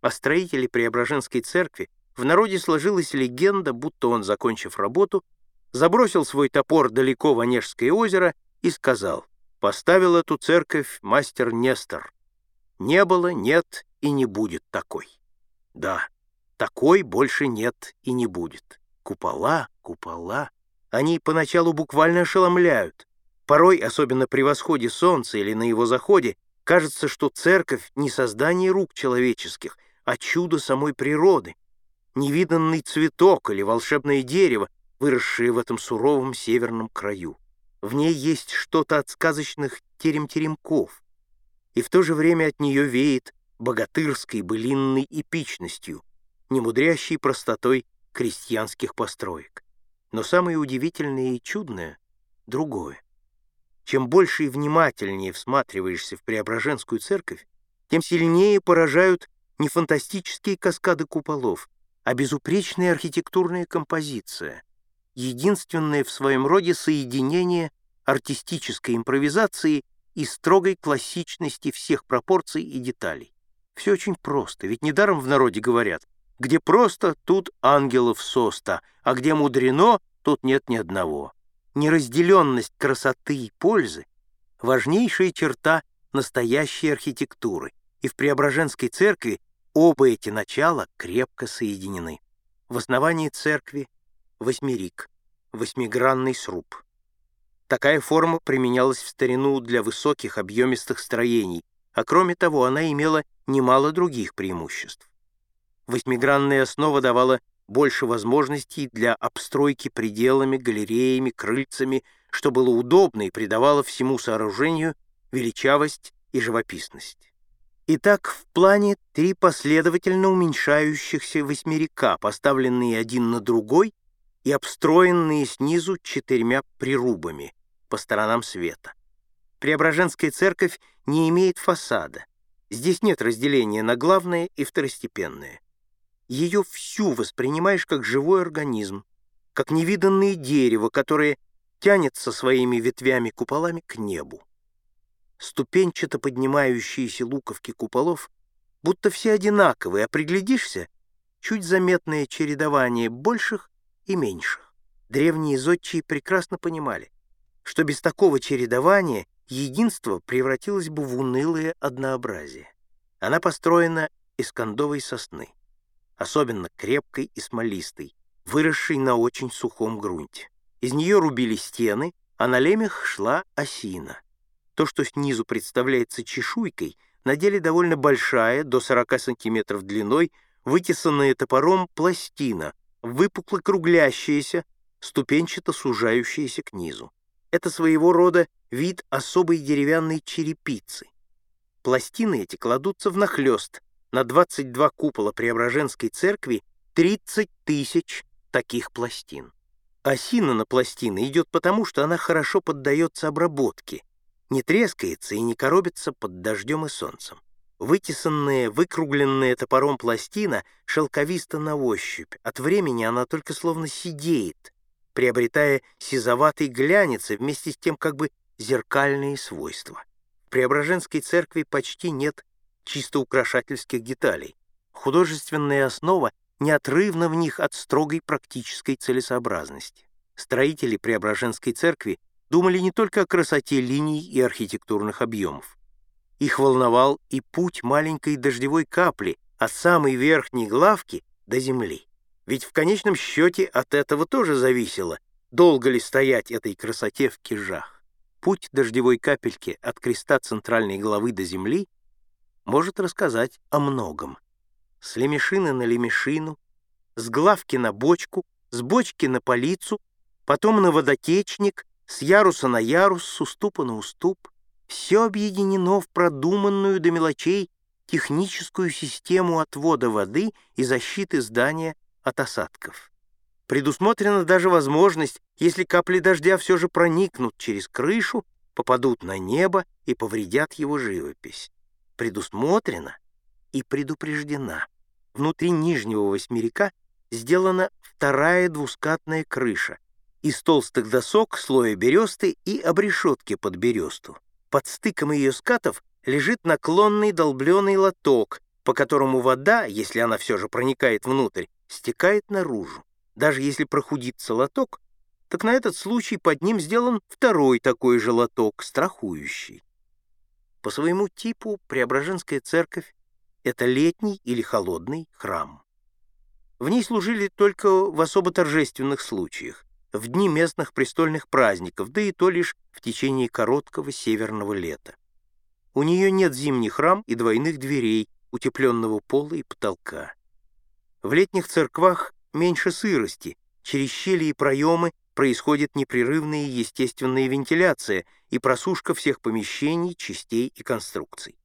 О строителе Преображенской церкви в народе сложилась легенда, будто он, закончив работу, забросил свой топор далеко в Онежское озеро и сказал, «Поставил эту церковь мастер Нестор. Не было, нет и не будет такой». Да, такой больше нет и не будет. Купола, купола. Они поначалу буквально ошеломляют. Порой, особенно при восходе солнца или на его заходе, кажется, что церковь не создание рук человеческих, а чудо самой природы, невиданный цветок или волшебное дерево, выросшее в этом суровом северном краю. В ней есть что-то от сказочных терем-теремков, и в то же время от нее веет богатырской былинной эпичностью, немудрящей простотой крестьянских построек. Но самое удивительное и чудное — другое. Чем больше и внимательнее всматриваешься в Преображенскую церковь, тем сильнее поражают не фантастические каскады куполов, а безупречная архитектурная композиция, единственное в своем роде соединение артистической импровизации и строгой классичности всех пропорций и деталей. Все очень просто, ведь недаром в народе говорят, где просто, тут ангелов соста, а где мудрено, тут нет ни одного. Неразделенность красоты и пользы — важнейшая черта настоящей архитектуры, и в Преображенской церкви оба эти начала крепко соединены. В основании церкви — восьмерик, восьмигранный сруб. Такая форма применялась в старину для высоких объемистых строений, а кроме того она имела немало других преимуществ. Восьмигранная основа давала больше возможностей для обстройки пределами, галереями, крыльцами, что было удобно и придавало всему сооружению величавость и живописность. Итак, в плане три последовательно уменьшающихся восьмерика, поставленные один на другой и обстроенные снизу четырьмя прирубами по сторонам света. Преображенская церковь не имеет фасада. Здесь нет разделения на главное и второстепенное. Ее всю воспринимаешь как живой организм, как невиданное дерево, которое тянется своими ветвями-куполами к небу. Ступенчато поднимающиеся луковки куполов будто все одинаковые, а приглядишься — чуть заметное чередование больших и меньших. Древние зодчие прекрасно понимали, что без такого чередования единство превратилось бы в унылое однообразие. Она построена из кондовой сосны, особенно крепкой и смолистой, выросшей на очень сухом грунте. Из нее рубили стены, а на лемех шла осина. То, что снизу представляется чешуйкой, на деле довольно большая, до 40 сантиметров длиной, вытесанная топором пластина, выпукло круглящаяся, ступенчато сужающаяся к низу. Это своего рода вид особой деревянной черепицы. Пластины эти кладутся внахлёст. На 22 купола Преображенской церкви 30 тысяч таких пластин. Осина на пластины идет потому, что она хорошо поддается обработке, не трескается и не коробится под дождем и солнцем. Вытесанная, выкругленная топором пластина шелковиста на ощупь. От времени она только словно сидеет, приобретая сизоватый глянец и вместе с тем как бы зеркальные свойства. В Преображенской церкви почти нет чисто украшательских деталей. Художественная основа неотрывна в них от строгой практической целесообразности. Строители Преображенской церкви думали не только о красоте линий и архитектурных объемов. Их волновал и путь маленькой дождевой капли от самой верхней главки до земли. Ведь в конечном счете от этого тоже зависело, долго ли стоять этой красоте в кижах. Путь дождевой капельки от креста центральной головы до земли может рассказать о многом. С лемешины на лемешину, с главки на бочку, с бочки на полицу, потом на водотечник, с яруса на ярус, с уступа на уступ. Все объединено в продуманную до мелочей техническую систему отвода воды и защиты здания от осадков. Предусмотрена даже возможность, если капли дождя все же проникнут через крышу, попадут на небо и повредят его живопись. Предусмотрена и предупреждена. Внутри нижнего восьмерика сделана вторая двускатная крыша из толстых досок, слоя бересты и обрешетки под бересту. Под стыком ее скатов лежит наклонный долбленый лоток, по которому вода, если она все же проникает внутрь, стекает наружу. Даже если прохудится лоток, так на этот случай под ним сделан второй такой же лоток, страхующий. По своему типу Преображенская церковь — это летний или холодный храм. В ней служили только в особо торжественных случаях, в дни местных престольных праздников, да и то лишь в течение короткого северного лета. У нее нет зимних рам и двойных дверей, утепленного пола и потолка. В летних церквах меньше сырости, через щели и проемы происходит непрерывная естественная вентиляция и просушка всех помещений, частей и конструкций.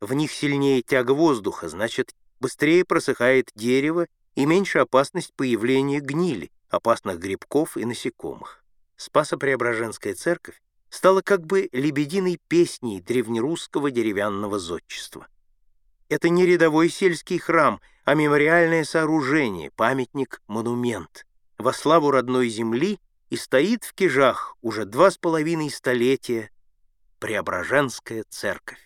В них сильнее тяга воздуха, значит, быстрее просыхает дерево и меньше опасность появления гнили, опасных грибков и насекомых. Спасо-Преображенская церковь стала как бы лебединой песней древнерусского деревянного зодчества. Это не рядовой сельский храм, а мемориальное сооружение, памятник, монумент во славу родной земли и стоит в Кижах уже два с половиной столетия Преображенская церковь.